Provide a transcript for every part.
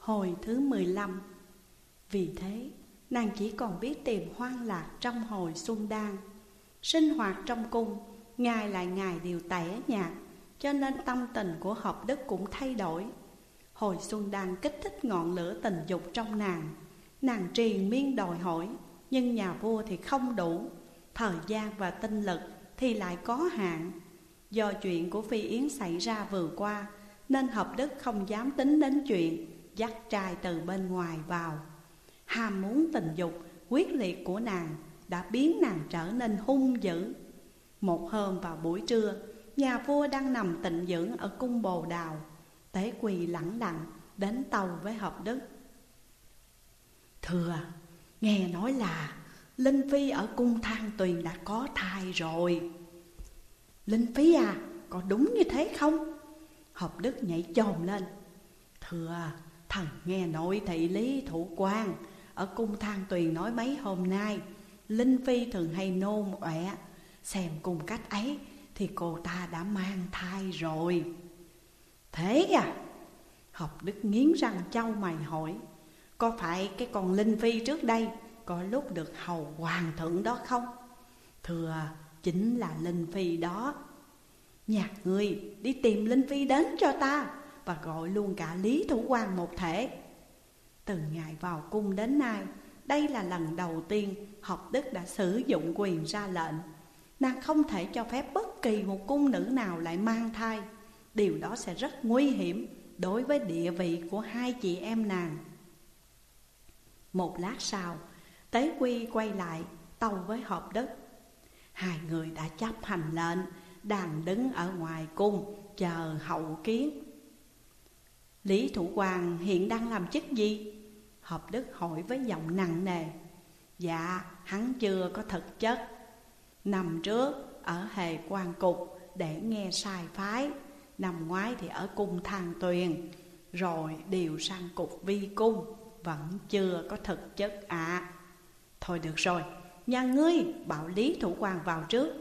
Hồi thứ 15 Vì thế, nàng chỉ còn biết tìm hoang lạc trong hồi xuân đan. Sinh hoạt trong cung, Ngày lại ngày đều tẻ nhạt, Cho nên tâm tình của hợp đức cũng thay đổi. Hồi xuân đan kích thích ngọn lửa tình dục trong nàng. Nàng triền miên đòi hỏi, Nhưng nhà vua thì không đủ. Thời gian và tinh lực thì lại có hạn. Do chuyện của Phi Yến xảy ra vừa qua, Nên hợp đức không dám tính đến chuyện. Dắt trai từ bên ngoài vào. Ham muốn tình dục quyết liệt của nàng Đã biến nàng trở nên hung dữ. Một hôm vào buổi trưa Nhà vua đang nằm tịnh dưỡng ở cung bồ đào. Tế quỳ lẳng lặng đến tàu với hợp đức. Thưa, nghe nói là Linh Phi ở cung thang tuyền đã có thai rồi. Linh Phi à, có đúng như thế không? Hợp Đức nhảy chồm lên. Thưa, thần nghe nội thị lý thủ quan Ở cung thang tuyền nói mấy hôm nay, Linh Phi thường hay nôn ọe Xem cùng cách ấy thì cô ta đã mang thai rồi Thế à? Học Đức nghiến răng châu mày hỏi, Có phải cái con Linh Phi trước đây Có lúc được hầu hoàng thượng đó không? Thưa, chính là Linh Phi đó Nhạc người, đi tìm Linh Phi đến cho ta và gọi luôn cả Lý Thủ quan một thể. Từ ngày vào cung đến nay Đây là lần đầu tiên Học Đức đã sử dụng quyền ra lệnh. Nàng không thể cho phép bất kỳ một cung nữ nào lại mang thai. Điều đó sẽ rất nguy hiểm đối với địa vị của hai chị em nàng. Một lát sau, Tế Quy quay lại tâu với hợp đức Hai người đã chấp hành lệnh Đang đứng ở ngoài cung chờ hậu kiến. Lý Thủ Hoàng hiện đang làm chức gì? Hợp Đức hỏi với giọng nặng nề. Dạ, hắn chưa có thực chất. Nằm trước ở hề quan cục để nghe sai phái. Năm ngoái thì ở cung thang tuyền. Rồi điều sang cục vi cung Vẫn chưa có thực chất ạ. À. Thôi được rồi Nhà ngươi bảo Lý Thủ quang vào trước.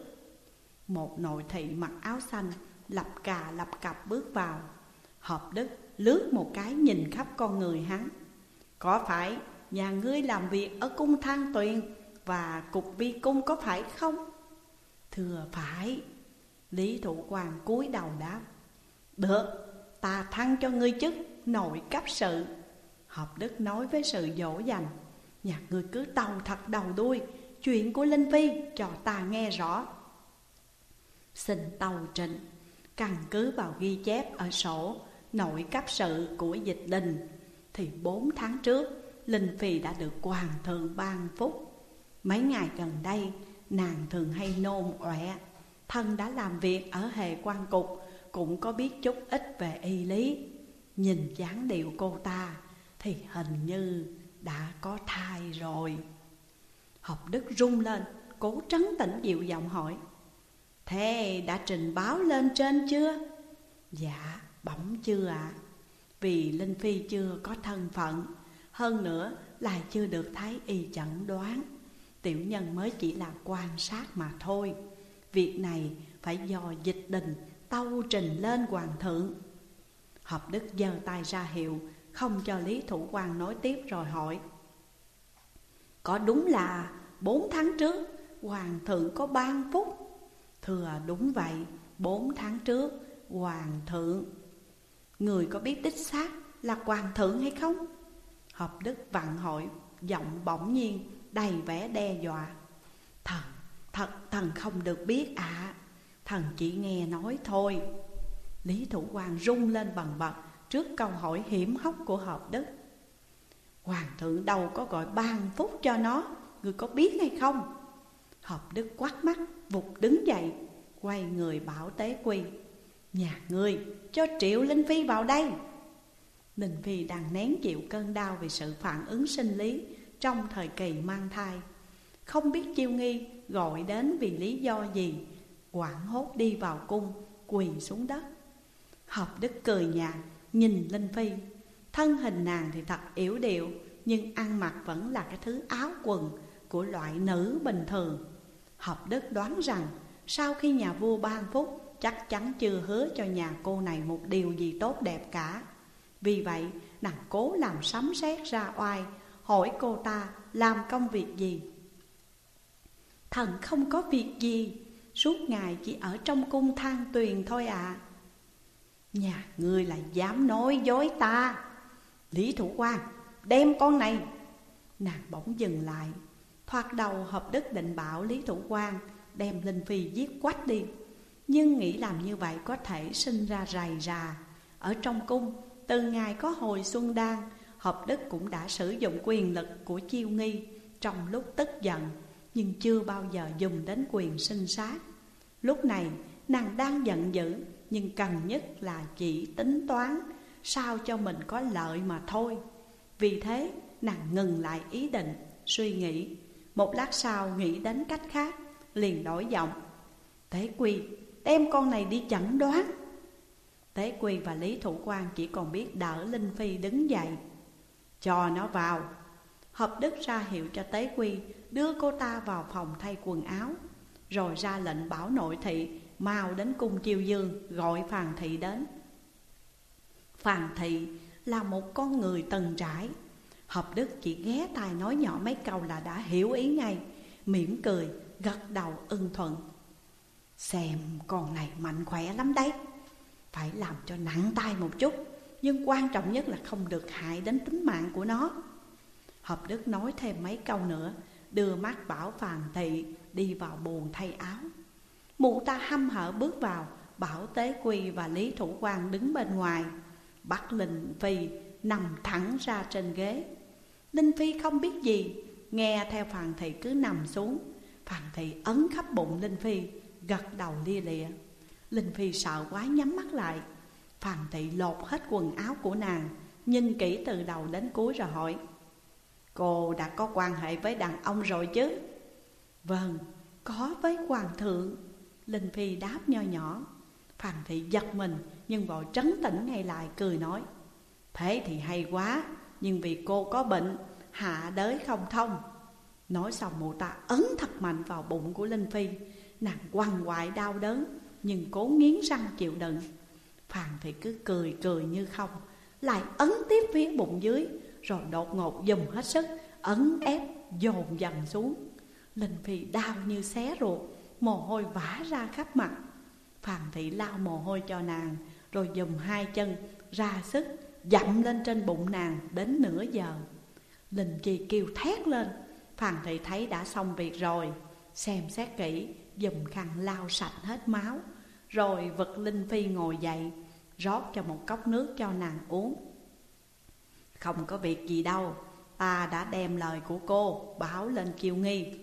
Một nội thị mặc áo xanh Lập cà lập cặp bước vào. Hợp đức lướt một cái nhìn khắp con người hắn. Có phải nhà ngươi làm việc ở cung thang tuyền Và cục vi cung có phải không? Thưa phải Lý Thủ quan cúi đầu đáp. Được, ta thăng cho ngươi chức nội cấp sự. Hợp Đức nói với sự dỗ dành. Nhà ngươi cứ tàu thật đầu đuôi Chuyện của Linh Phi cho ta nghe rõ. Xin tàu trình Căn cứ vào ghi chép ở sổ Nội cấp sự của dịch đình. Thì bốn tháng trước Linh Phi đã được hoàng thượng ban phúc. Mấy ngày gần đây Nàng thường hay nôn ọe. Thân đã làm việc ở hề quan cục cũng có biết chút ít về y lý. Nhìn dáng điệu cô ta thì hình như đã có thai rồi. Học Đức rung lên, cố trấn tĩnh dịu giọng hỏi Thế đã trình báo lên trên chưa? Dạ, bỗng chưa ạ? À. Vì Linh Phi chưa có thân phận, Hơn nữa lại chưa được thái y chẩn đoán. Tiểu nhân mới chỉ là quan sát mà thôi. Việc này phải do dịch đình tâu trình lên hoàng thượng. Hợp đức giơ tay ra hiệu, Không cho Lý Thủ quan nói tiếp rồi hỏi. Có đúng là bốn tháng trước Hoàng thượng có ban phúc? Thưa đúng vậy, Bốn tháng trước Hoàng thượng Người có biết đích xác là hoàng thượng hay không? Hợp đức vặn hỏi Giọng bỗng nhiên đầy vẻ đe dọa. Thần, thật thần không được biết ạ. À. Thần chỉ nghe nói thôi. Lý Thủ quan rung lên bằng bật Trước câu hỏi hiểm hóc của hợp đức. Hoàng thượng đâu có gọi ban phúc cho nó Người có biết hay không? Hợp đức quát mắt Vụt đứng dậy Quay người bảo tế quy. Nhà ngươi, cho Triệu Linh Phi vào đây. Linh Phi đang nén chịu cơn đau Vì sự phản ứng sinh lý Trong thời kỳ mang thai. Không biết chiêu nghi gọi đến vì lý do gì, Quảng hốt đi vào cung, Quỳ xuống đất. Hợp đức cười nhạt, Nhìn Linh Phi. Thân hình nàng thì thật yếu điệu, Nhưng ăn mặc vẫn là cái thứ áo quần Của loại nữ bình thường. Hợp đức đoán rằng, Sau khi nhà vua ban phúc Chắc chắn chưa hứa cho nhà cô này Một điều gì tốt đẹp cả. Vì vậy, Nàng cố làm sấm sét ra oai, Hỏi cô ta làm công việc gì. Thần không có việc gì, Suốt ngày chỉ ở trong cung than tuyền thôi ạ. À. Nhà ngươi lại dám nói dối ta. Lý Thủ quan đem con này. Nàng bỗng dừng lại, Thoạt đầu hợp đức định bảo Lý Thủ quan Đem Linh Phi giết quách đi. Nhưng nghĩ làm như vậy có thể sinh ra rầy rà. Ở trong cung, Từ ngày có hồi Xuân Đan Hợp đức cũng đã sử dụng quyền lực của chiêu nghi Trong lúc tức giận, Nhưng chưa bao giờ dùng đến quyền sinh sát. Lúc này, nàng đang giận dữ, Nhưng cần nhất là chỉ tính toán, Sao cho mình có lợi mà thôi. Vì thế, nàng ngừng lại ý định, Suy nghĩ. Một lát sau nghĩ đến cách khác, Liền đổi giọng. Tế Quy đem con này đi chẩn đoán. Tế Quy và Lý Thủ Quan chỉ còn biết đỡ Linh Phi đứng dậy Cho nó vào Hợp đức ra hiệu cho Tế Quy đưa cô ta vào phòng thay quần áo Rồi ra lệnh bảo nội thị mau đến cung chiêu dương gọi Phàn Thị đến. Phàn Thị là một con người tần trải Hợp Đức chỉ ghé tai nói nhỏ mấy câu là đã hiểu ý ngay mỉm cười, gật đầu ưng thuận. Xem con này mạnh khỏe lắm đấy. Phải làm cho nặng tay một chút, Nhưng quan trọng nhất là không được hại đến tính mạng của nó. Hợp Đức nói thêm mấy câu nữa, Đưa mắt bảo Phàn Thị đi vào buồn thay áo. Mụ ta hăm hở bước vào, Bảo Tế Quy và Lý Thủ quan đứng bên ngoài. Bắt Linh Phi nằm thẳng ra trên ghế. Linh Phi không biết gì, Nghe theo Phàn Thị cứ nằm xuống. Phàn Thị ấn khắp bụng Linh Phi Gật đầu lia lịa. Linh Phi sợ quá nhắm mắt lại. Phàn Thị lột hết quần áo của nàng Nhìn kỹ từ đầu đến cuối rồi hỏi Cô đã có quan hệ với đàn ông rồi chứ? Vâng, có với hoàng thượng. Linh Phi đáp nho nhỏ. Phàn Thị giật mình nhưng vội trấn tĩnh ngay lại cười nói Thế thì hay quá Nhưng vì cô có bệnh Hạ đới không thông. Nói xong mụ ta ấn thật mạnh vào bụng của Linh Phi. Nàng quằn quại đau đớn, Nhưng cố nghiến răng chịu đựng. Phàn thì cứ cười cười như không, Lại ấn tiếp phía bụng dưới, Rồi đột ngột dùng hết sức, Ấn ép, dồn dần xuống. Linh Phi đau như xé ruột, Mồ hôi vã ra khắp mặt. Phàn thị lau mồ hôi cho nàng, Rồi dùng hai chân, ra sức Dậm lên trên bụng nàng đến nửa giờ. Linh Chi kêu thét lên Phàn thị thấy đã xong việc rồi, Xem xét kỹ Dùng khăn lau sạch hết máu, Rồi vật Linh Phi ngồi dậy, Rót cho một cốc nước cho nàng uống. Không có việc gì đâu, Ta đã đem lời của cô Báo lên kiều nghi.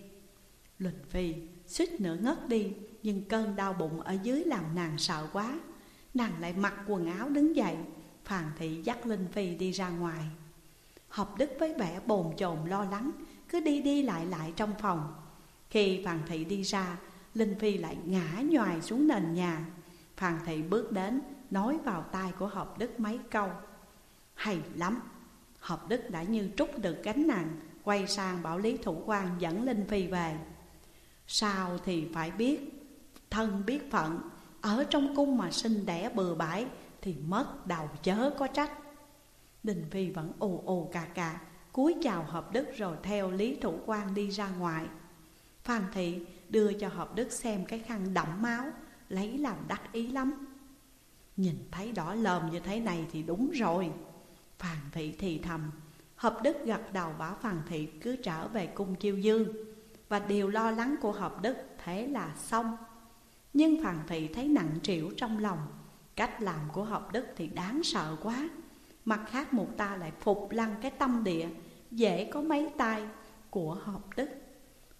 Linh Phi suýt nữa ngất đi, Nhưng cơn đau bụng ở dưới làm nàng sợ quá. Nàng lại mặc quần áo đứng dậy, Phàn thị dắt Linh Phi đi ra ngoài. Hợp đức với vẻ bồn chồn lo lắng Cứ đi đi lại lại trong phòng. Khi Phàn thị đi ra Linh Phi lại ngã nhòi xuống nền nhà. Phàn thị bước đến, Nói vào tai của Hợp đức mấy câu. Hay lắm! Hợp đức đã như trút được gánh nặng, Quay sang bảo Lý Thủ quan dẫn Linh Phi về. Sao thì phải biết, Thân biết phận, Ở trong cung mà sinh đẻ bừa bãi, Thì mất đầu chớ có trách. Đình Phi vẫn ồ ồ cà cà, cúi chào hợp đức rồi theo Lý Thủ quan đi ra ngoài. Phan Thị đưa cho hợp đức xem cái khăn đẫm máu, Lấy làm đắc ý lắm. Nhìn thấy đỏ lòm như thế này thì đúng rồi. Phàn Thị thì thầm, Hợp đức gật đầu bảo phàn Thị cứ trở về cung chiêu dương và điều lo lắng của hợp đức thế là xong. Nhưng Phàn Thị thấy nặng trĩu trong lòng, Cách làm của hợp đức thì đáng sợ quá. Mặt khác một ta lại phục lăng cái tâm địa, Dễ có mấy tay của hợp đức.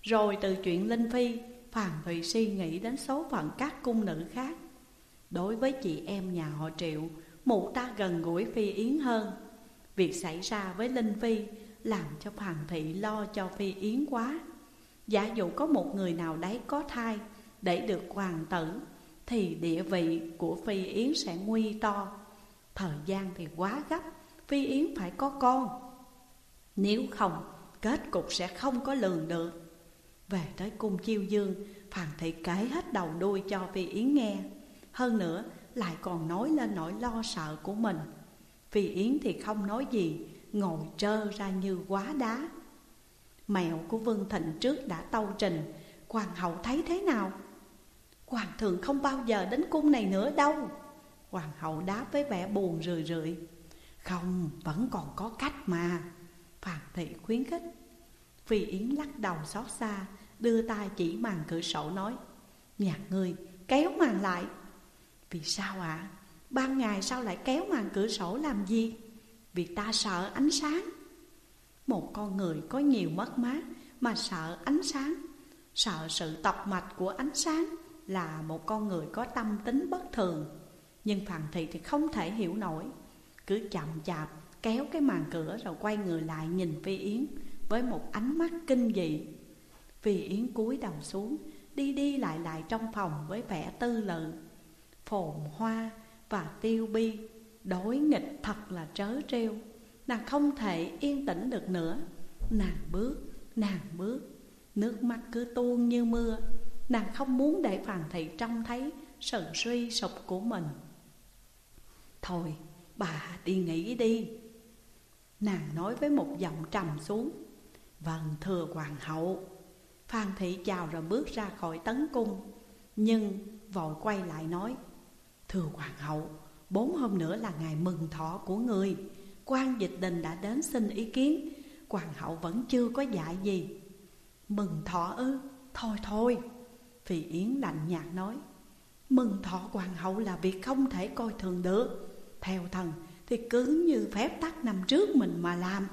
Rồi từ chuyện Linh Phi Phàn Thị suy nghĩ đến số phận các cung nữ khác. Đối với chị em nhà họ Triệu, Mụ ta gần gũi Phi Yến hơn. Việc xảy ra với Linh Phi Làm cho Phàn Thị lo cho Phi Yến quá. Giả dụ có một người nào đấy có thai Để được hoàng tử, Thì địa vị của Phi Yến sẽ nguy to. Thời gian thì quá gấp, Phi Yến phải có con. Nếu không, Kết cục sẽ không có lường được. Về tới cung chiêu dương Phàn thị kể hết đầu đuôi cho Phi Yến nghe. Hơn nữa lại còn nói lên nỗi lo sợ của mình. Phi Yến thì không nói gì Ngồi trơ ra như quá đá. Mẹo của Vương Thịnh trước đã tâu trình Hoàng hậu thấy thế nào? Hoàng thượng không bao giờ đến cung này nữa đâu. Hoàng hậu đáp với vẻ buồn rười rượi. Không, vẫn còn có cách mà. Phàn thị khuyến khích. Phi Yến lắc đầu xót xa, Đưa tay chỉ màn cửa sổ nói Nhạc người kéo màn lại Vì sao ạ? À? Ban ngày sao lại kéo màn cửa sổ làm gì? Vì ta sợ ánh sáng Một con người có nhiều mất mát Mà sợ ánh sáng Sợ sự tọc mạch của ánh sáng Là một con người có tâm tính bất thường, Nhưng Phạm Thị thì không thể hiểu nổi Cứ chậm chạp kéo cái màn cửa Rồi quay người lại nhìn Phi Yến với một ánh mắt kinh dị. Vì Yến cúi đầu xuống Đi đi lại lại trong phòng với vẻ tư lự Phồn hoa và tiêu bi Đối nghịch thật là trớ trêu. Nàng không thể yên tĩnh được nữa. Nàng bước, nàng bước Nước mắt cứ tuôn như mưa. Nàng không muốn để Phàn Thị trông thấy Sự suy sụp của mình. Thôi bà đi nghỉ đi. Nàng nói với một giọng trầm xuống. Vâng thưa hoàng hậu. Phan Thị chào rồi bước ra khỏi tấn cung, Nhưng vội quay lại nói, Thưa hoàng hậu, Bốn hôm nữa là ngày mừng thọ của người. Quan dịch đình đã đến xin ý kiến. Hoàng hậu vẫn chưa có dạy gì. Mừng thọ ư? Thôi thôi. Phi Yến lạnh nhạt nói, Mừng thọ hoàng hậu là việc không thể coi thường được. Theo thần thì cứ như phép tắc năm trước mình mà làm.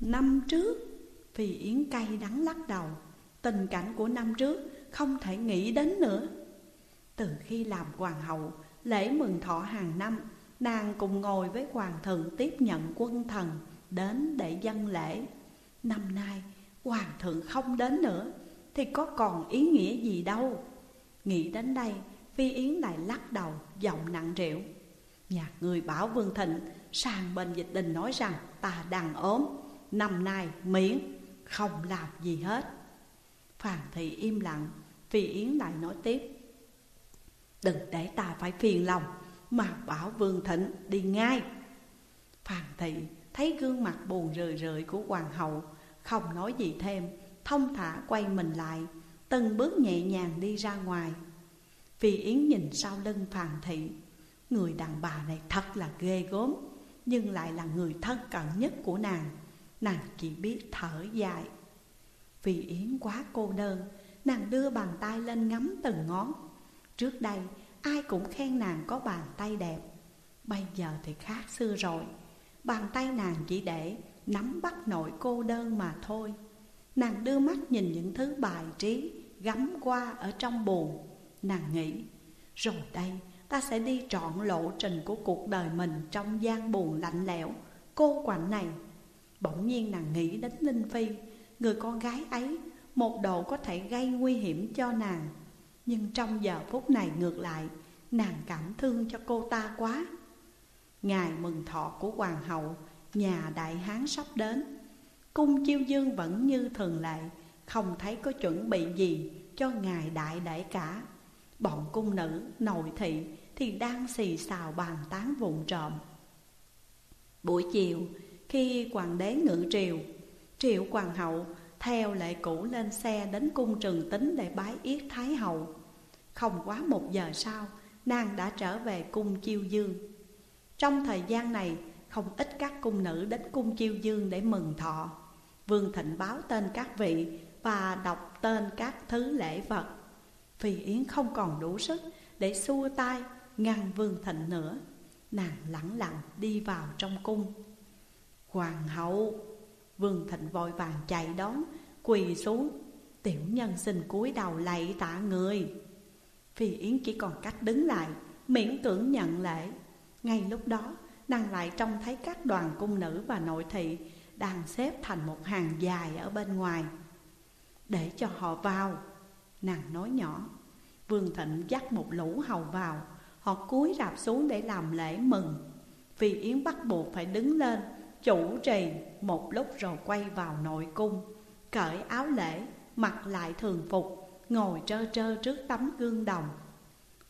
Năm trước? Phi Yến cay đắng lắc đầu. Tình cảnh của năm trước không thể nghĩ đến nữa. Từ khi làm hoàng hậu, Lễ mừng thọ hàng năm, Nàng cùng ngồi với hoàng thượng tiếp nhận quân thần Đến để dân lễ. Năm nay, hoàng thượng không đến nữa, Thì có còn ý nghĩa gì đâu. Nghĩ đến đây, Phi Yến lại lắc đầu, giọng nặng trĩu. Nhà người bảo Vương Thịnh, Sang bên dịch đình nói rằng, Ta đang ốm, Năm nay miễn không làm gì hết. Phàn thị im lặng, Phi Yến lại nói tiếp. Đừng để ta phải phiền lòng, Mà bảo Vương Thịnh đi ngay. Phàn thị thấy gương mặt buồn rười rượi của hoàng hậu, Không nói gì thêm, Thông thả quay mình lại, Từng bước nhẹ nhàng đi ra ngoài. Phi Yến nhìn sau lưng Phàn thị. Người đàn bà này thật là ghê gớm Nhưng lại là người thân cận nhất của nàng. Nàng chỉ biết thở dài. Vì Yến quá cô đơn Nàng đưa bàn tay lên ngắm từng ngón. Trước đây ai cũng khen nàng có bàn tay đẹp. Bây giờ thì khác xưa rồi. Bàn tay nàng chỉ để nắm bắt nỗi cô đơn mà thôi. Nàng đưa mắt nhìn những thứ bài trí gắm qua ở trong buồn. Nàng nghĩ Rồi đây ta sẽ đi trọn lộ trình của cuộc đời mình Trong gian buồn lạnh lẽo, cô quạnh này Bỗng nhiên nàng nghĩ đến Linh Phi. Người con gái ấy một độ có thể gây nguy hiểm cho nàng. Nhưng trong giờ phút này ngược lại Nàng cảm thương cho cô ta quá. Ngày mừng thọ của hoàng hậu Nhà đại hán sắp đến. Cung chiêu dương vẫn như thường lệ Không thấy có chuẩn bị gì cho ngài đại đại cả. Bọn cung nữ, nội thị thì đang xì xào bàn tán vụn trộm. Buổi chiều khi hoàng đế ngự triều, Triệu hoàng hậu theo lệ cũ lên xe đến cung trường tính để bái yết thái hậu. Không quá một giờ sau, nàng đã trở về cung chiêu dương. Trong thời gian này, không ít các cung nữ đến cung chiêu dương để mừng thọ. Vương Thịnh báo tên các vị và đọc tên các thứ lễ vật. Phi Yến không còn đủ sức để xua tay, ngăn Vương Thịnh nữa. Nàng lẳng lặng đi vào trong cung. Hoàng hậu, Vương Thịnh vội vàng chạy đón, Quỳ xuống. Tiểu nhân xin cúi đầu lạy tạ người. Phi Yến chỉ còn cách đứng lại, Miễn cưỡng nhận lễ. Ngay lúc đó, nàng lại trông thấy các đoàn cung nữ và nội thị Đang xếp thành một hàng dài ở bên ngoài. Để cho họ vào, Nàng nói nhỏ. Vương Thịnh dắt một lũ hầu vào, Họ cúi rạp xuống để làm lễ mừng. Phi Yến bắt buộc phải đứng lên Chủ trì một lúc rồi quay vào nội cung Cởi áo lễ, mặc lại thường phục Ngồi trơ trơ trước tấm gương đồng.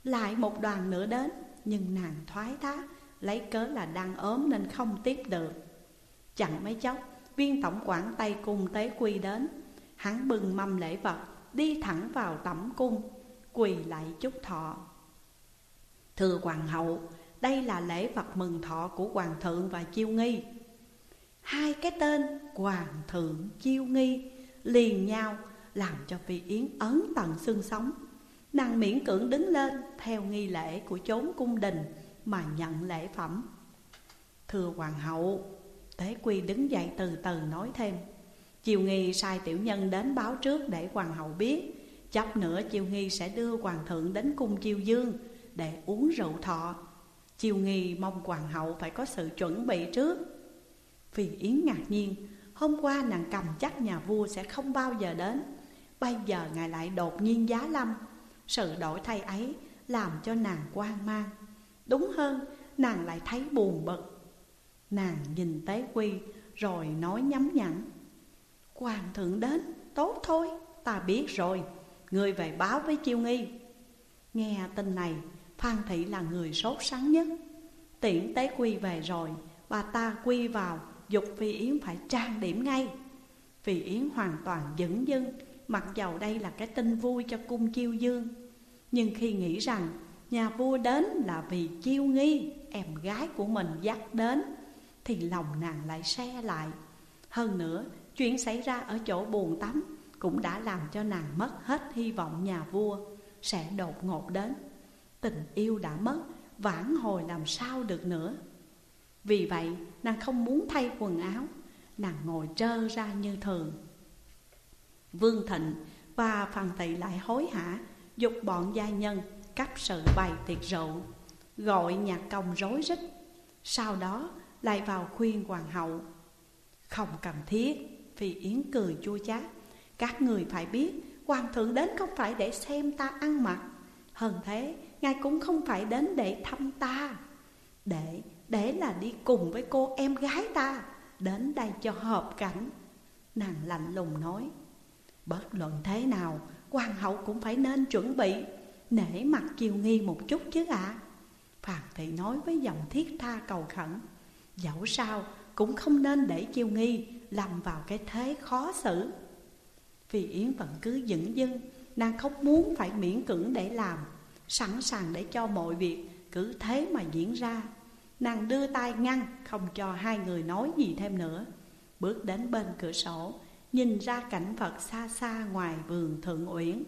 Lại một đoàn nữa đến Nhưng nàng thoái thác Lấy cớ là đang ốm nên không tiếp được. Chẳng mấy chốc Viên tổng quản tay cung tế quy đến. Hắn bưng mâm lễ vật Đi thẳng vào tẩm cung Quỳ lại chúc thọ. Thưa hoàng hậu Đây là lễ vật mừng thọ của hoàng thượng và chiêu nghi. Hai cái tên hoàng thượng chiêu nghi liền nhau làm cho phi yến ấn tận xương sống. Nàng miễn cưỡng đứng lên theo nghi lễ của chốn cung đình mà nhận lễ phẩm. Thưa hoàng hậu, tế quy đứng dậy từ từ nói thêm. Chiều nghi sai tiểu nhân đến báo trước để hoàng hậu biết. Chốc nữa chiều nghi sẽ đưa hoàng thượng đến cung chiêu dương để uống rượu thọ. Chiều nghi mong hoàng hậu phải có sự chuẩn bị trước phi yến ngạc nhiên Hôm qua nàng cầm chắc nhà vua sẽ không bao giờ đến. Bây giờ ngài lại đột nhiên giá lâm. Sự đổi thay ấy làm cho nàng quan mang. Đúng hơn nàng lại thấy buồn bực. Nàng nhìn tế quy rồi nói nhắm nhẵn. Hoàng thượng đến, tốt thôi, ta biết rồi. Người về báo với chiêu nghi. Nghe tin này, Phan Thị là người sốt sắng nhất. Tiễn tế quy về rồi, bà ta quy vào. Dục Phi Yến phải trang điểm ngay. Phi Yến hoàn toàn dững dưng Mặc dầu đây là cái tin vui cho cung chiêu dương. Nhưng khi nghĩ rằng Nhà vua đến là vì chiêu nghi, Em gái của mình dắt đến, Thì lòng nàng lại xe lại. Hơn nữa, chuyện xảy ra ở chỗ buồn tắm Cũng đã làm cho nàng mất hết hy vọng nhà vua Sẽ đột ngột đến. Tình yêu đã mất, Vãn hồi làm sao được nữa vì vậy, nàng không muốn thay quần áo, Nàng ngồi trơ ra như thường. Vương Thịnh và Phan Tị lại hối hả, Dục bọn gia nhân cắp sự bày tiệc rượu, Gọi nhạc công rối rít, Sau đó lại vào khuyên hoàng hậu. Không cần thiết Phi Yến cười chua chát, Các người phải biết Hoàng thượng đến không phải để xem ta ăn mặc. Hơn thế, Ngài cũng không phải đến để thăm ta, Để để là đi cùng với cô em gái ta, Đến đây cho hợp cảnh. Nàng lạnh lùng nói, Bất luận thế nào Hoàng hậu cũng phải nên chuẩn bị, Nể mặt kiều nghi một chút chứ ạ. À. Phàn thị nói với giọng thiết tha cầu khẩn, Dẫu sao cũng không nên để kiều nghi Lầm vào cái thế khó xử. Vì Yến vẫn cứ dững dưng, Nàng không muốn phải miễn cưỡng để làm, Sẵn sàng để cho mọi việc cứ thế mà diễn ra. Nàng đưa tay ngăn, Không cho hai người nói gì thêm nữa. Bước đến bên cửa sổ, Nhìn ra cảnh vật xa xa ngoài vườn Thượng Uyển.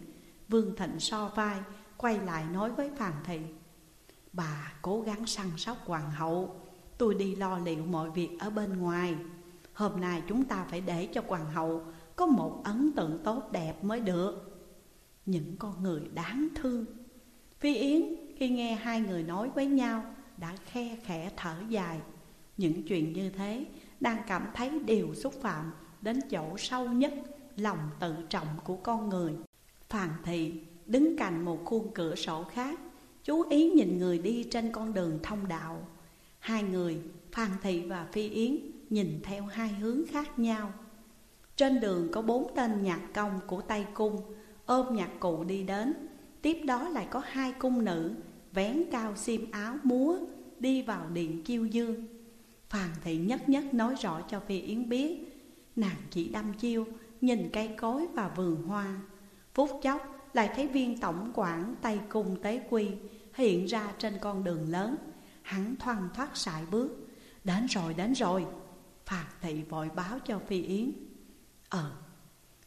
Vương Thịnh so vai, Quay lại nói với Phàn Thị, Bà cố gắng săn sóc hoàng hậu. Tôi đi lo liệu mọi việc ở bên ngoài. Hôm nay chúng ta phải để cho hoàng hậu Có một ấn tượng tốt đẹp mới được. Những con người đáng thương. Phi Yến, khi nghe hai người nói với nhau đã khe khẽ thở dài. Những chuyện như thế đang cảm thấy đều xúc phạm Đến chỗ sâu nhất lòng tự trọng của con người. Phàn thị đứng cạnh một khuôn cửa sổ khác Chú ý nhìn người đi trên con đường thông đạo. Hai người, Phan Thị và Phi Yến nhìn theo hai hướng khác nhau. Trên đường có bốn tên nhạc công của Tây Cung Ôm nhạc cụ đi đến Tiếp đó lại có hai cung nữ vén cao xiêm áo múa, đi vào điện chiêu dương. Phàn thị nhất nhất nói rõ cho Phi Yến biết, Nàng chỉ đăm chiêu, nhìn cây cối và vườn hoa. Phút chốc, lại thấy viên tổng quản tay cung tế quy Hiện ra trên con đường lớn. Hắn thoăn thoát sải bước. Đến rồi đến rồi Phàn thị vội báo cho Phi Yến. Ờ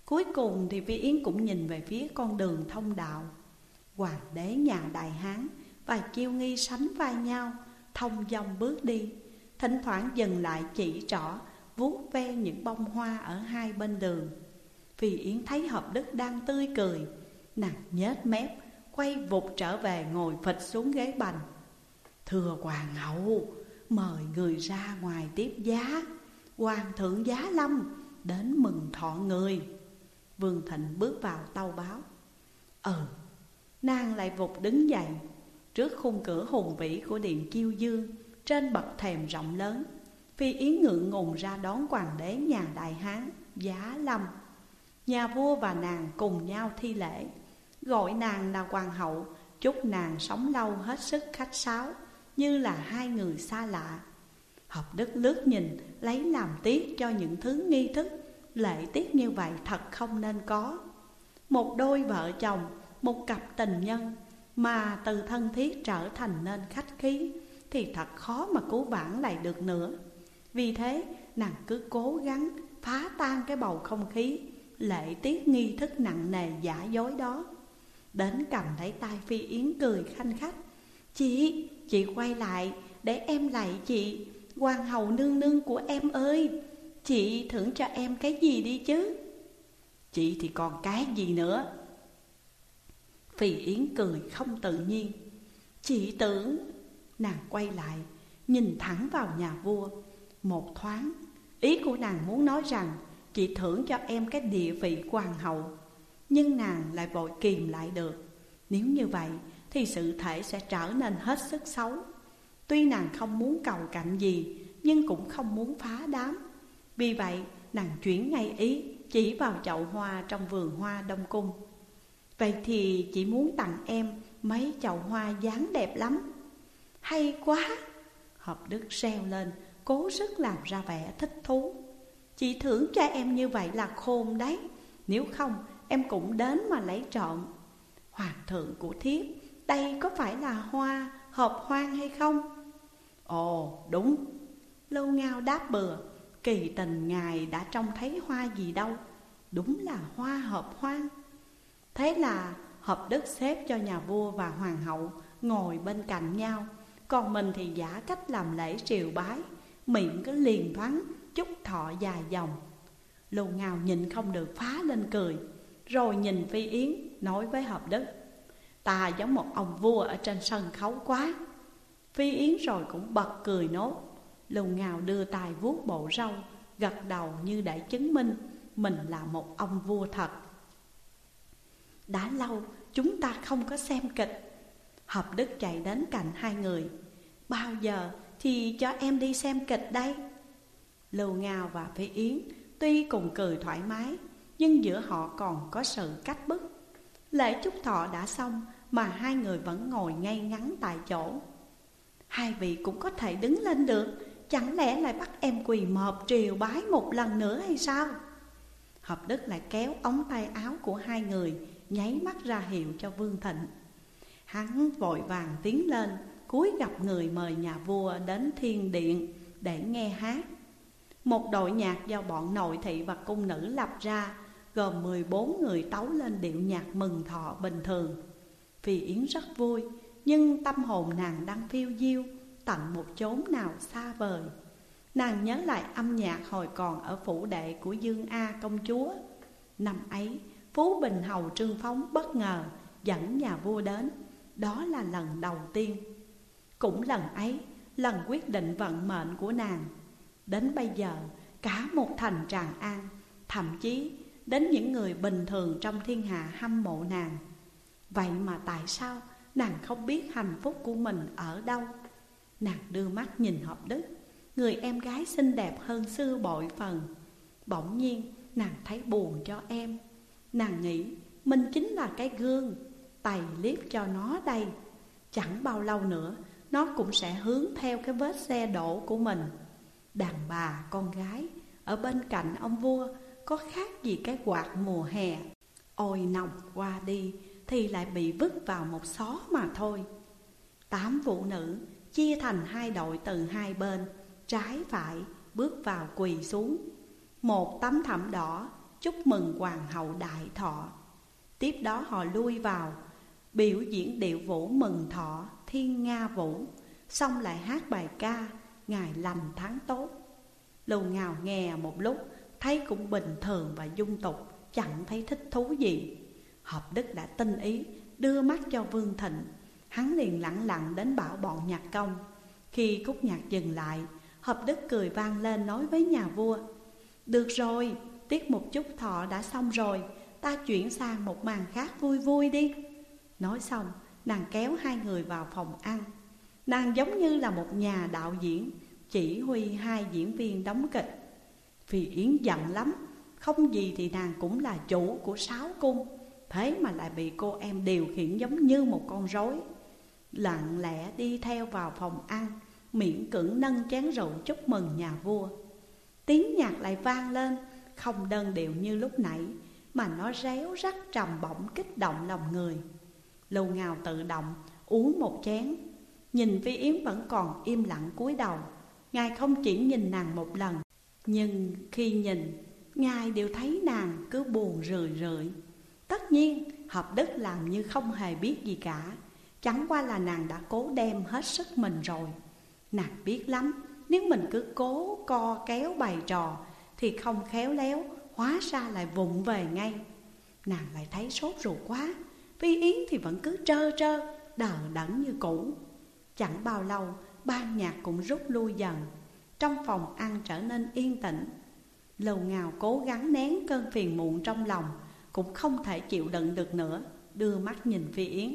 Cuối cùng thì Phi Yến cũng nhìn về phía con đường thông đạo. Hoàng đế nhà Đại Hán và Chiêu Nghi sánh vai nhau, Thông dòng bước đi. Thỉnh thoảng dừng lại chỉ trỏ, vuốt ve những bông hoa ở hai bên đường. Vì Yến thấy hợp đức đang tươi cười, Nàng nhếch mép, Quay vụt trở về ngồi phịch xuống ghế bành. Thưa hoàng hậu, Mời người ra ngoài tiếp giá. Hoàng thượng giá lâm, Đến mừng thọ người. Vương Thịnh bước vào tâu báo. Ừ Nàng lại vụt đứng dậy. Trước khung cửa hùng vĩ của điện Kiêu Dương Trên bậc thềm rộng lớn Phi Yến ngượng ngùng ra đón hoàng đế nhà Đại Hán Giá Lâm. Nhà vua và nàng cùng nhau thi lễ Gọi nàng là hoàng hậu Chúc nàng sống lâu hết sức khách sáo như là hai người xa lạ. Hợp đức lướt nhìn lấy làm tiếc cho những thứ nghi thức lễ tiết như vậy thật không nên có. Một đôi vợ chồng, một cặp tình nhân mà từ thân thiết trở thành nên khách khí Thì thật khó mà cứu vãn lại được nữa. Vì thế nàng cứ cố gắng phá tan cái bầu không khí Lệ tiết nghi thức nặng nề giả dối đó. Đến cầm lấy tay Phi Yến cười khanh khách. Chị, chị quay lại để em lại chị. Hoàng hậu nương nương của em ơi Chị thưởng cho em cái gì đi chứ? Chị thì còn cái gì nữa? Phi Yến cười không tự nhiên. Chị tưởng Nàng quay lại, Nhìn thẳng vào nhà vua. Một thoáng, Ý của nàng muốn nói rằng Chị thưởng cho em cái địa vị hoàng hậu, Nhưng nàng lại vội kìm lại được. Nếu như vậy, Thì sự thể sẽ trở nên hết sức xấu. Tuy nàng không muốn cầu cạnh gì, Nhưng cũng không muốn phá đám. Vì vậy, nàng chuyển ngay ý Chỉ vào chậu hoa trong vườn hoa đông cung. Vậy thì chị muốn tặng em mấy chậu hoa dáng đẹp lắm. Hay quá! Hợp đức reo lên, Cố sức làm ra vẻ thích thú. Chị thưởng cho em như vậy là khôn đấy. Nếu không, em cũng đến mà lấy trộm Hoàng thượng của thiếp, Đây có phải là hoa hợp hoang hay không? Ồ, đúng. Lâu Ngao đáp bừa, Kỳ tình ngài đã trông thấy hoa gì đâu. Đúng là hoa hợp hoang. Thế là hợp đức xếp cho nhà vua và hoàng hậu Ngồi bên cạnh nhau. Còn mình thì giả cách làm lễ triều bái, Miệng cứ liền thoáng chúc thọ dài dòng. Lù ngào nhìn không được phá lên cười, Rồi nhìn Phi Yến nói với hợp đức, Ta giống một ông vua ở trên sân khấu quá. Phi Yến rồi cũng bật cười nốt. Lù Ngào đưa tay vuốt bộ râu, Gật đầu như để chứng minh Mình là một ông vua thật. Đã lâu, chúng ta không có xem kịch. Hợp Đức chạy đến cạnh hai người. Bao giờ thì cho em đi xem kịch đây? Lưu Ngao và Phi Yến Tuy cùng cười thoải mái, Nhưng giữa họ còn có sự cách bức. Lễ chúc thọ đã xong Mà hai người vẫn ngồi ngay ngắn tại chỗ. Hai vị cũng có thể đứng lên được, Chẳng lẽ lại bắt em quỳ mọp triều bái một lần nữa hay sao? Hợp đức lại kéo ống tay áo của hai người Nháy mắt ra hiệu cho Vương Thịnh. Hắn vội vàng tiến lên cúi gặp người mời nhà vua đến thiên điện để nghe hát. Một đội nhạc do bọn nội thị và cung nữ lập ra Gồm 14 người tấu lên điệu nhạc mừng thọ bình thường. Phi Yến rất vui nhưng tâm hồn nàng đang phiêu diêu Tận một chốn nào xa vời. Nàng nhớ lại âm nhạc hồi còn ở phủ đệ của Dương A công chúa. Năm ấy, Phú Bình Hầu Trương Phóng bất ngờ dẫn nhà vua đến. Đó là lần đầu tiên. Cũng lần ấy, lần quyết định vận mệnh của nàng. Đến bây giờ, cả một thành Tràng An Thậm chí đến những người bình thường trong thiên hạ hâm mộ nàng. Vậy mà tại sao Nàng không biết hạnh phúc của mình ở đâu? Nàng đưa mắt nhìn hợp đức Người em gái xinh đẹp hơn xưa bội phần. Bỗng nhiên nàng thấy buồn cho em. Nàng nghĩ mình chính là cái gương Tày liếp cho nó đây. Chẳng bao lâu nữa, Nó cũng sẽ hướng theo cái vết xe đổ của mình. Đàn bà, con gái, Ở bên cạnh ông vua, Có khác gì cái quạt mùa hè. Ôi nồng qua đi, thì lại bị vứt vào một xó mà thôi. Tám phụ nữ chia thành hai đội từ hai bên, Trái phải bước vào quỳ xuống. Một tấm thảm đỏ chúc mừng hoàng hậu đại thọ. Tiếp đó họ lui vào Biểu diễn điệu vũ mừng thọ thiên nga vũ Xong lại hát bài ca Ngày lành tháng tốt. Lù ngào nghe một lúc Thấy cũng bình thường và dung tục Chẳng thấy thích thú gì. Hợp đức đã tinh ý đưa mắt cho Vương Thịnh. Hắn liền lặng lặng đến bảo bọn nhạc công. Khi khúc nhạc dừng lại Hợp đức cười vang lên nói với nhà vua Được rồi, tiếc một chút thọ đã xong rồi Ta chuyển sang một màn khác vui vui đi. Nói xong, nàng kéo hai người vào phòng ăn. Nàng giống như là một nhà đạo diễn Chỉ huy hai diễn viên đóng kịch. Vì Yến giận lắm Không gì thì nàng cũng là chủ của sáu cung Thế mà lại bị cô em điều khiển giống như một con rối. Lặng lẽ đi theo vào phòng ăn Miễn cưỡng nâng chén rượu chúc mừng nhà vua. Tiếng nhạc lại vang lên không đơn điệu như lúc nãy, Mà nó réo rắt trầm bổng kích động lòng người. Lâu ngào tự động uống một chén, Nhìn Phi Yến vẫn còn im lặng cúi đầu. Ngài không chỉ nhìn nàng một lần, Nhưng khi nhìn, Ngài đều thấy nàng cứ buồn rười rượi. Tất nhiên, hợp đức làm như không hề biết gì cả, Chẳng qua là nàng đã cố đem hết sức mình rồi. Nàng biết lắm, Nếu mình cứ cố co kéo bày trò thì không khéo léo, Hóa ra lại vụng về ngay. Nàng lại thấy sốt ruột quá Phi Yến thì vẫn cứ trơ trơ, Đờ đẫn như cũ. Chẳng bao lâu, ban nhạc cũng rút lui dần, Trong phòng ăn trở nên yên tĩnh. Lầu ngào cố gắng nén cơn phiền muộn trong lòng, Cũng không thể chịu đựng được nữa, Đưa mắt nhìn Phi Yến.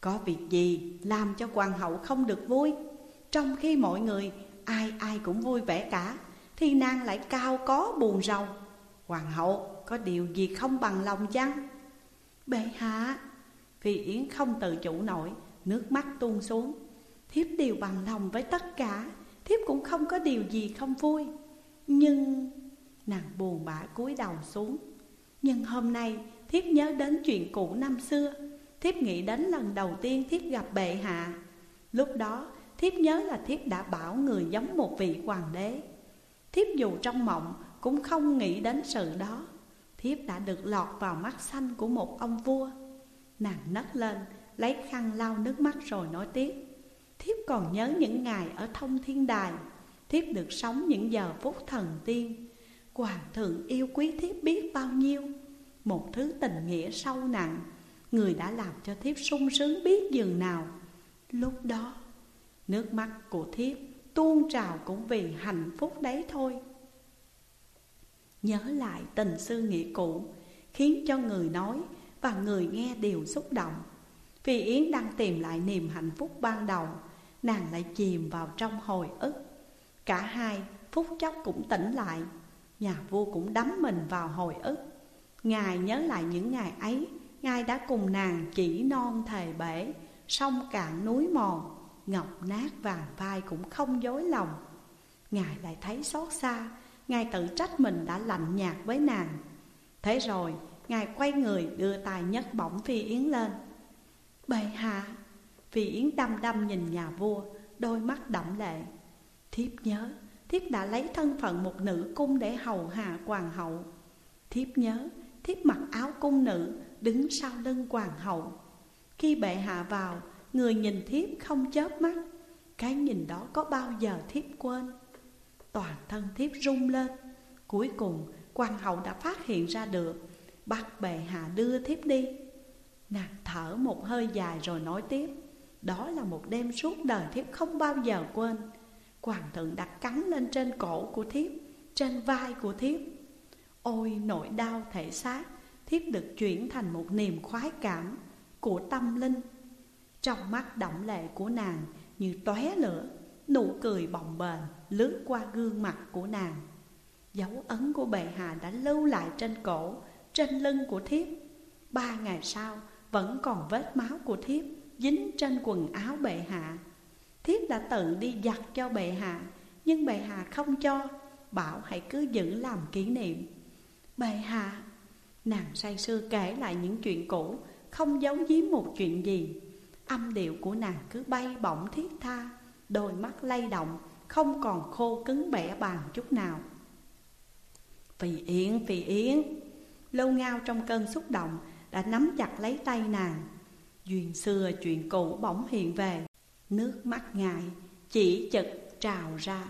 Có việc gì làm cho hoàng hậu không được vui? Trong khi mọi người, ai ai cũng vui vẻ cả. Thì nàng lại cao có buồn rầu. Hoàng hậu, có điều gì không bằng lòng chăng? Bệ hạ, Phi Yến không tự chủ nổi, Nước mắt tuôn xuống. Thiếp đều bằng lòng với tất cả, Thiếp cũng không có điều gì không vui. Nhưng Nàng buồn bã cúi đầu xuống. Nhưng hôm nay, Thiếp nhớ đến chuyện cũ năm xưa. Thiếp nghĩ đến lần đầu tiên Thiếp gặp bệ hạ. Lúc đó, Thiếp nhớ là thiếp đã bảo người giống một vị hoàng đế. Thiếp dù trong mộng, Cũng không nghĩ đến sự đó. Thiếp đã được lọt vào mắt xanh của một ông vua. Nàng nấc lên, Lấy khăn lau nước mắt rồi nói tiếp. Thiếp còn nhớ những ngày ở thông thiên đài. Thiếp được sống những giờ phút thần tiên. Hoàng thượng yêu quý thiếp biết bao nhiêu. Một thứ tình nghĩa sâu nặng, Người đã làm cho thiếp sung sướng biết dường nào. Lúc đó, Nước mắt của thiếp tuôn trào cũng vì hạnh phúc đấy thôi. Nhớ lại tình sư nghĩa cũ Khiến cho người nói và người nghe đều xúc động. Phi Yến đang tìm lại niềm hạnh phúc ban đầu, Nàng lại chìm vào trong hồi ức. Cả hai phút chốc cũng tỉnh lại, Nhà vua cũng đắm mình vào hồi ức. Ngài nhớ lại những ngày ấy, Ngài đã cùng nàng chỉ non thề bể, Sông cạn núi mòn Ngọc nát vàng vai cũng không dối lòng. Ngài lại thấy xót xa, Ngài tự trách mình đã lạnh nhạt với nàng. Thế rồi, Ngài quay người đưa tay nhấc bổng Phi Yến lên. Bệ hạ, Phi Yến đăm đăm nhìn nhà vua, Đôi mắt đậm lệ. Thiếp nhớ, Thiếp đã lấy thân phận một nữ cung để hầu hạ hoàng hậu. Thiếp nhớ, Thiếp mặc áo cung nữ, Đứng sau lưng hoàng hậu. Khi bệ hạ vào Người nhìn thiếp không chớp mắt. Cái nhìn đó có bao giờ thiếp quên? Toàn thân thiếp rung lên. Cuối cùng, quan hậu đã phát hiện ra được. Bắt bệ hạ đưa thiếp đi. Nàng thở một hơi dài rồi nói tiếp. Đó là một đêm suốt đời thiếp không bao giờ quên. Hoàng thượng đặt cắn lên trên cổ của thiếp, Trên vai của thiếp. Ôi, nỗi đau thể xác, Thiếp được chuyển thành một niềm khoái cảm Của tâm linh. Trong mắt đậm lệ của nàng, Như tóe lửa, Nụ cười bồng bềnh lướt qua gương mặt của nàng. Dấu ấn của bệ hạ đã lưu lại trên cổ, Trên lưng của thiếp. Ba ngày sau, vẫn còn vết máu của thiếp Dính trên quần áo bệ hạ. Thiếp đã tự đi giặt cho bệ hạ, Nhưng bệ hạ không cho, Bảo hãy cứ giữ làm kỷ niệm. Bệ hạ, Nàng say sư kể lại những chuyện cũ, Không giấu giếm một chuyện gì. Âm điệu của nàng cứ bay bổng thiết tha Đôi mắt lay động Không còn khô cứng bẻ bàn chút nào. Phi Yến, Phi Yến Lâu ngao trong cơn xúc động Đã nắm chặt lấy tay nàng. Duyên xưa chuyện cũ bỗng hiện về Nước mắt ngại chỉ chật trào ra.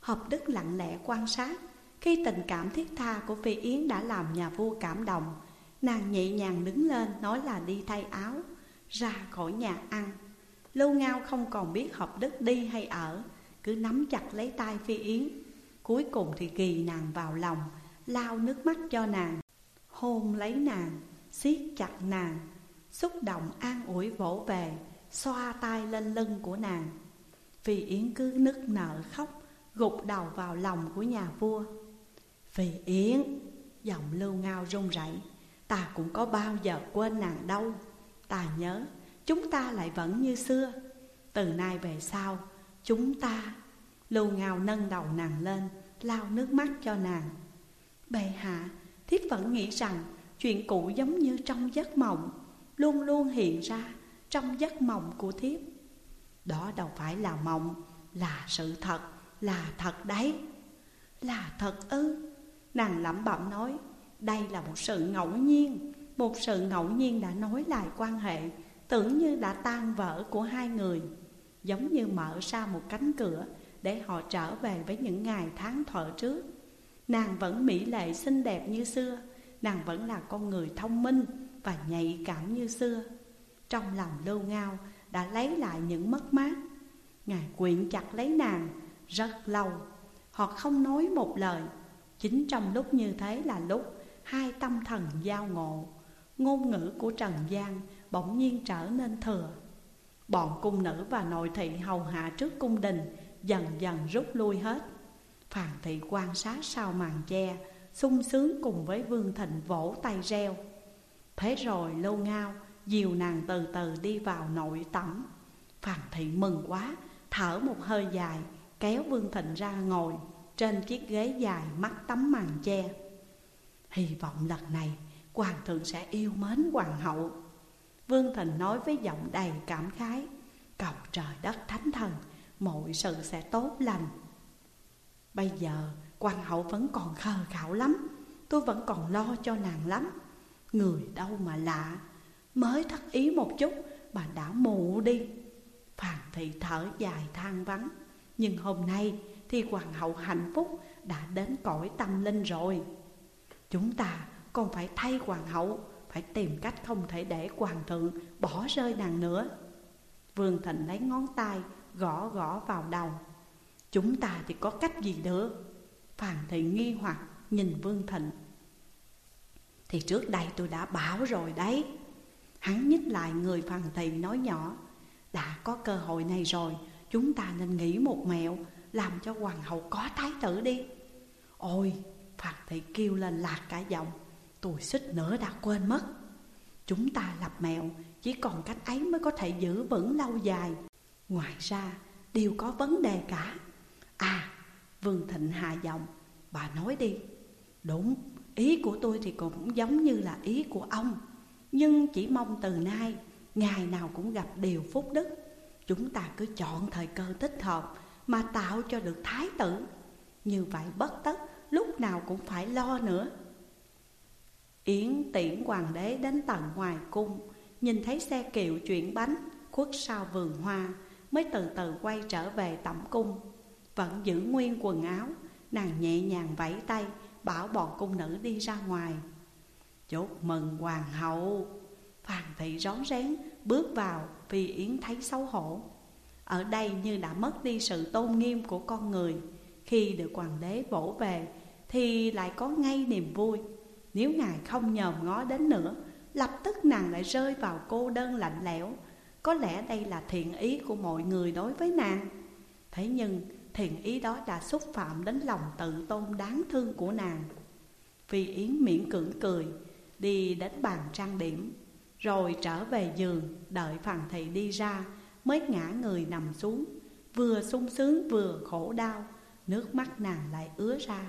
Hợp đức lặng lẽ quan sát Khi tình cảm thiết tha của Phi Yến đã làm nhà vua cảm động Nàng nhẹ nhàng đứng lên nói là đi thay áo. Ra khỏi nhà ăn. Lưu Ngao không còn biết hợp đức đi hay ở, Cứ nắm chặt lấy tay Phi Yến. Cuối cùng thì ghi nàng vào lòng Lao nước mắt cho nàng, Hôn lấy nàng, siết chặt nàng, Xúc động an ủi vỗ về, Xoa tay lên lưng của nàng. Phi Yến cứ nức nở khóc, Gục đầu vào lòng của nhà vua. Phi Yến, Giọng lưu ngao run rẩy, Ta cũng có bao giờ quên nàng đâu. Ta nhớ, Chúng ta lại vẫn như xưa. Từ nay về sau, Chúng ta Lưu ngào nâng đầu nàng lên, Lau nước mắt cho nàng. Bệ hạ, Thiếp vẫn nghĩ rằng Chuyện cũ giống như trong giấc mộng, Luôn luôn hiện ra Trong giấc mộng của thiếp. Đó đâu phải là mộng, Là sự thật, Là thật đấy. Là thật ư? Nàng lẩm bẩm nói, Đây là một sự ngẫu nhiên. Một sự ngẫu nhiên đã nối lại quan hệ, Tưởng như đã tan vỡ của hai người. Giống như mở ra một cánh cửa Để họ trở về với những ngày tháng thuở trước. Nàng vẫn mỹ lệ xinh đẹp như xưa, Nàng vẫn là con người thông minh và nhạy cảm như xưa. Trong lòng lưu ngao đã lấy lại những mất mát. Ngài quyện chặt lấy nàng, rất lâu. Họ không nói một lời. Chính trong lúc như thế là lúc Hai tâm thần giao ngộ. Ngôn ngữ của Trần gian bỗng nhiên trở nên thừa. Bọn cung nữ và nội thị hầu hạ trước cung đình, Dần dần rút lui hết. Phàn thị quan sát sau màn che, sung sướng cùng với Vương Thịnh vỗ tay reo. Thế rồi lâu ngao Dìu nàng từ từ đi vào nội tẩm. Phàn thị mừng quá, Thở một hơi dài, Kéo Vương Thịnh ra ngồi Trên chiếc ghế dài mắt tấm màn che. Hy vọng lần này Hoàng thượng sẽ yêu mến hoàng hậu. Vương Thịnh nói với giọng đầy cảm khái, Cầu trời đất thánh thần, Mọi sự sẽ tốt lành. Bây giờ, Hoàng hậu vẫn còn khờ khảo lắm, Tôi vẫn còn lo cho nàng lắm. Người đâu mà lạ, Mới thất ý một chút Bà đã mù đi. Phàn thị thở dài than vắng, Nhưng hôm nay thì hoàng hậu hạnh phúc Đã đến cõi tâm linh rồi. Chúng ta còn phải thay hoàng hậu, Phải tìm cách không thể để hoàng thượng bỏ rơi nàng nữa. Vương Thịnh lấy ngón tay gõ gõ vào đầu. Chúng ta thì có cách gì nữa Phàn thị nghi hoặc nhìn Vương Thịnh. Thì trước đây tôi đã bảo rồi đấy. Hắn nhích lại người Phàn thị nói nhỏ, Đã có cơ hội này rồi, Chúng ta nên nghĩ một mẹo, Làm cho hoàng hậu có thái tử đi. Ôi, Phàn thị kêu lên lạc cả giọng. Tôi xích nữa đã quên mất. Chúng ta lập mẹo, Chỉ còn cách ấy mới có thể giữ vững lâu dài. Ngoài ra, đều có vấn đề cả. À Vương Thịnh hà giọng. Bà nói đi. Đúng, Ý của tôi thì cũng giống như là ý của ông. Nhưng chỉ mong từ nay, Ngày nào cũng gặp điều phúc đức. Chúng ta cứ chọn thời cơ thích hợp Mà tạo cho được thái tử. Như vậy bất tất, Lúc nào cũng phải lo nữa. Yến tiễn hoàng đế đến tận ngoài cung, Nhìn thấy xe kiệu chuyển bánh, Khuất sau vườn hoa, Mới từ từ quay trở về tổng cung. Vẫn giữ nguyên quần áo, Nàng nhẹ nhàng vẫy tay, Bảo bọn cung nữ đi ra ngoài. Chúc mừng hoàng hậu! Hoàng thị rón rén Bước vào vì Yến thấy xấu hổ. Ở đây như đã mất đi sự tôn nghiêm của con người, Khi được hoàng đế vỗ về Thì lại có ngay niềm vui. Nếu ngài không nhòm ngó đến nữa, Lập tức nàng lại rơi vào cô đơn lạnh lẽo. Có lẽ đây là thiện ý của mọi người đối với nàng. Thế nhưng, thiện ý đó đã xúc phạm đến lòng tự tôn đáng thương của nàng. Phi Yến miễn cưỡng cười, Đi đến bàn trang điểm, Rồi trở về giường, Đợi Phàn Thị đi ra, Mới ngã người nằm xuống. Vừa sung sướng vừa khổ đau, Nước mắt nàng lại ứa ra.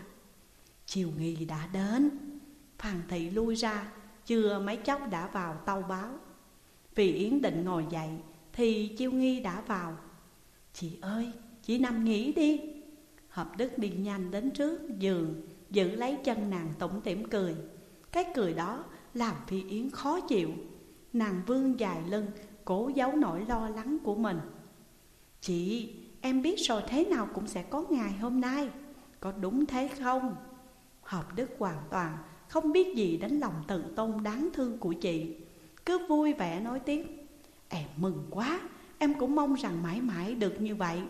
Chiều nghi đã đến. Phàn Thị lui ra, Chưa mấy chốc đã vào tâu báo. Vì Yến định ngồi dậy, Thì Chiêu Nghi đã vào. Chị ơi, Chị nằm nghỉ đi. Hợp Đức đi nhanh đến trước giường, Giữ lấy chân nàng tủm tỉm cười. Cái cười đó làm Phi Yến khó chịu. Nàng vương dài lưng, Cố giấu nỗi lo lắng của mình. Chị, em biết rồi thế nào cũng sẽ có ngày hôm nay. Có đúng thế không? Hợp Đức hoàn toàn không biết gì đến lòng tự tôn đáng thương của chị. Cứ vui vẻ nói tiếp, Em mừng quá, Em cũng mong rằng mãi mãi được như vậy.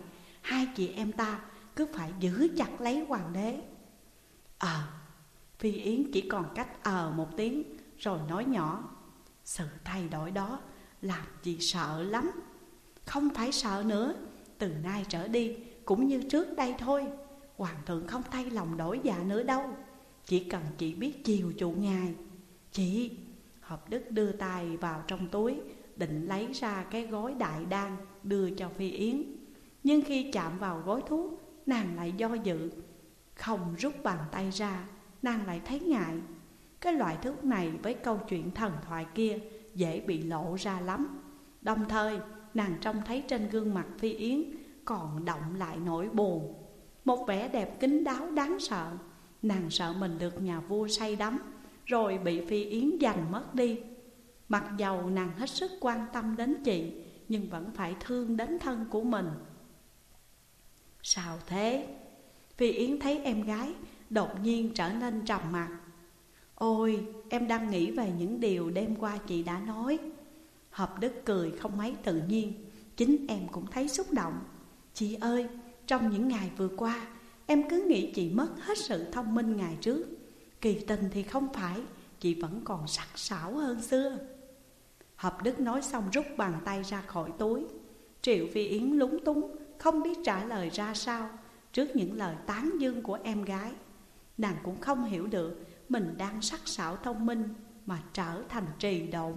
Hai chị em ta cứ phải giữ chặt lấy hoàng đế. Ờ. Phi Yến chỉ còn cách ờ một tiếng, Rồi nói nhỏ, Sự thay đổi đó làm chị sợ lắm. Không phải sợ nữa, Từ nay trở đi, cũng như trước đây thôi, Hoàng thượng không thay lòng đổi dạ nữa đâu. Chỉ cần chị biết chiều chuộng ngài Chị Hợp Đức đưa tay vào trong túi, định lấy ra cái gói đại đan đưa cho Phi Yến. Nhưng khi chạm vào gói thuốc, nàng lại do dự. Không rút bàn tay ra, nàng lại thấy ngại. Cái loại thuốc này với câu chuyện thần thoại kia dễ bị lộ ra lắm. Đồng thời, nàng trông thấy trên gương mặt Phi Yến còn động lại nỗi buồn. Một vẻ đẹp kính đáo đáng sợ. Nàng sợ mình được nhà vua say đắm Rồi bị Phi Yến giành mất đi Mặc dầu nàng hết sức quan tâm đến chị Nhưng vẫn phải thương đến thân của mình Sao thế? Phi Yến thấy em gái đột nhiên trở nên trầm mặt. Ôi, em đang nghĩ về những điều đêm qua chị đã nói Hợp Đức cười không mấy tự nhiên Chính em cũng thấy xúc động Chị ơi, trong những ngày vừa qua Em cứ nghĩ chị mất hết sự thông minh ngày trước. Kỳ tình thì không phải, Chị vẫn còn sắc sảo hơn xưa. Hợp Đức nói xong rút bàn tay ra khỏi túi. Triệu Phi Yến lúng túng, Không biết trả lời ra sao Trước những lời tán dương của em gái. Nàng cũng không hiểu được Mình đang sắc sảo thông minh Mà trở thành trì độn.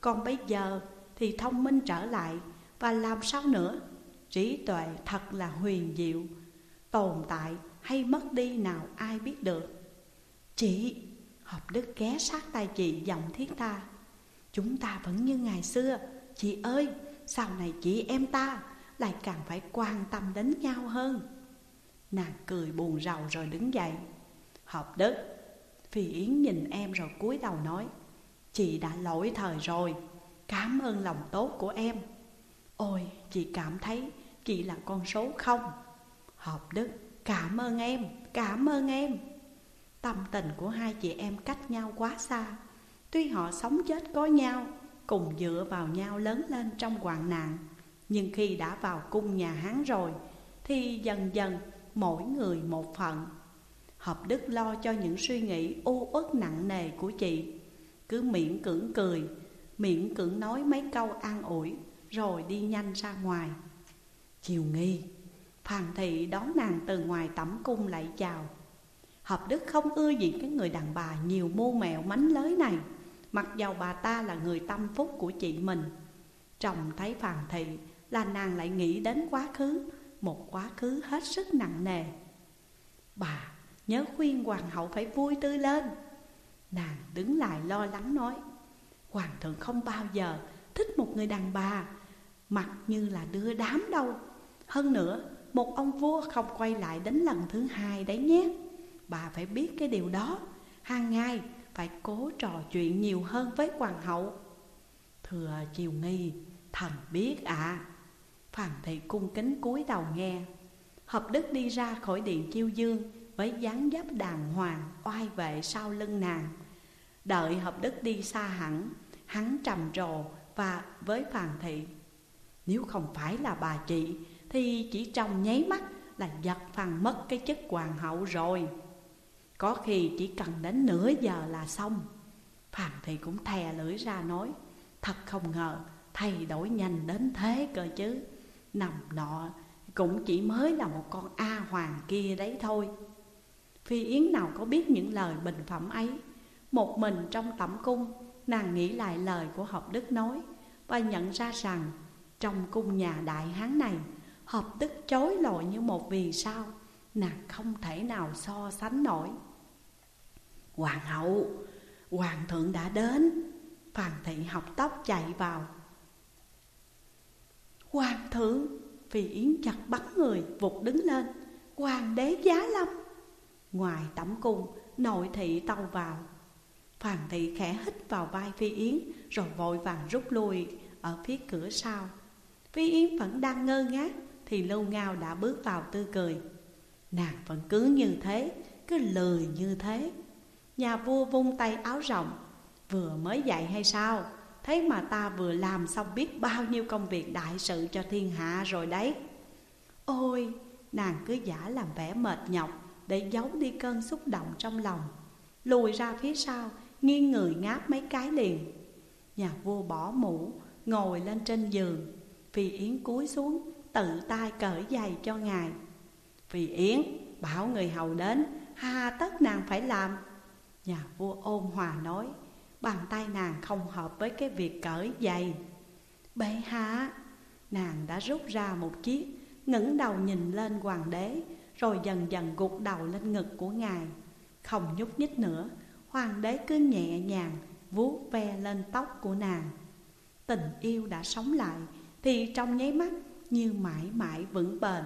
Còn bây giờ thì thông minh trở lại Và làm sao nữa? Trí tuệ thật là huyền diệu Tồn tại hay mất đi nào ai biết được. Chị Hợp Đức ghé sát tay chị giọng thiết tha. Chúng ta vẫn như ngày xưa. Chị ơi, Sau này chị em ta Lại càng phải quan tâm đến nhau hơn. Nàng cười buồn rầu rồi đứng dậy. Hợp Đức, Phi Yến nhìn em rồi cúi đầu nói, Chị đã lỗi thời rồi. Cảm ơn lòng tốt của em. Ôi, chị cảm thấy Chị là con số không. Hợp Đức. Cảm ơn em, Cảm ơn em. Tâm tình của hai chị em cách nhau quá xa. Tuy họ sống chết có nhau, Cùng dựa vào nhau lớn lên trong hoạn nạn, Nhưng khi đã vào cung nhà Hán rồi, Thì dần dần mỗi người một phận. Hợp Đức lo cho những suy nghĩ u uất nặng nề của chị. Cứ miễn cưỡng cười, Miễn cưỡng nói mấy câu an ủi, Rồi đi nhanh ra ngoài. Chiều nghi Phàn Thị đón nàng từ ngoài tẩm cung lại chào. Hợp Đức không ưa gì cái người đàn bà nhiều mô mẹo mánh lới này, Mặc dầu bà ta là người tâm phúc của chị mình. Chồng thấy phàn Thị là nàng lại nghĩ đến quá khứ, Một quá khứ hết sức nặng nề. Bà nhớ khuyên hoàng hậu phải vui tươi lên. Nàng đứng lại lo lắng nói, Hoàng thượng không bao giờ thích một người đàn bà, mặc như là đưa đám đâu. Hơn nữa một ông vua không quay lại đến lần thứ hai đấy nhé. Bà phải biết cái điều đó. Hàng ngày phải cố trò chuyện nhiều hơn với hoàng hậu. Thừa chiều nghi, thần biết ạ. À. Phàn thị cung kính cúi đầu nghe. Hợp đức đi ra khỏi điện chiêu dương Với dáng dấp đàng hoàng, oai vệ sau lưng nàng. Đợi hợp đức đi xa hẳn Hắn trầm trồ và với phàn thị Nếu không phải là bà chị thì chỉ trong nháy mắt là giật phần mất cái chức hoàng hậu rồi. Có khi chỉ cần đến nửa giờ là xong. Phàn thì cũng thè lưỡi ra nói, Thật không ngờ, thay đổi nhanh đến thế cơ chứ. Nằm nọ cũng chỉ mới là một con A hoàng kia đấy thôi. Phi Yến nào có biết những lời bình phẩm ấy. Một mình trong tẩm cung, Nàng nghĩ lại lời của Hợp Đức nói Và nhận ra rằng Trong cung nhà đại hán này Hợp tức chối lội như một vì sao Nàng không thể nào so sánh nổi. Hoàng hậu, hoàng thượng đã đến phàn thị học tóc chạy vào. Hoàng thượng, Phi Yến chặt bắn người vụt đứng lên. Hoàng đế giá lâm. Ngoài tẩm cung, nội thị tâu vào. Phàn thị khẽ hít vào vai Phi Yến Rồi vội vàng rút lui ở phía cửa sau. Phi Yến vẫn đang ngơ ngác thì Lưu Ngao đã bước vào tươi cười. Nàng vẫn cứ như thế Cứ lười như thế. Nhà vua vung tay áo rộng Vừa mới dậy hay sao? Thế mà ta vừa làm xong biết bao nhiêu công việc đại sự cho thiên hạ rồi đấy. Ôi, nàng cứ giả làm vẻ mệt nhọc Để giấu đi cơn xúc động trong lòng. Lùi ra phía sau, nghiêng người ngáp mấy cái liền. Nhà vua bỏ mũ, ngồi lên trên giường Phi Yến cúi xuống, tự tay cởi giày cho ngài. Vì Yến, bảo người hầu đến Hà tất nàng phải làm. Nhà vua ôn hòa nói Bàn tay nàng không hợp với cái việc cởi giày. Bệ hạ. Nàng đã rút ra một chiếc ngẩng đầu nhìn lên hoàng đế Rồi dần dần gục đầu lên ngực của ngài. Không nhúc nhích nữa Hoàng đế cứ nhẹ nhàng vuốt ve lên tóc của nàng. Tình yêu đã sống lại Thì trong nháy mắt như mãi mãi vững bền.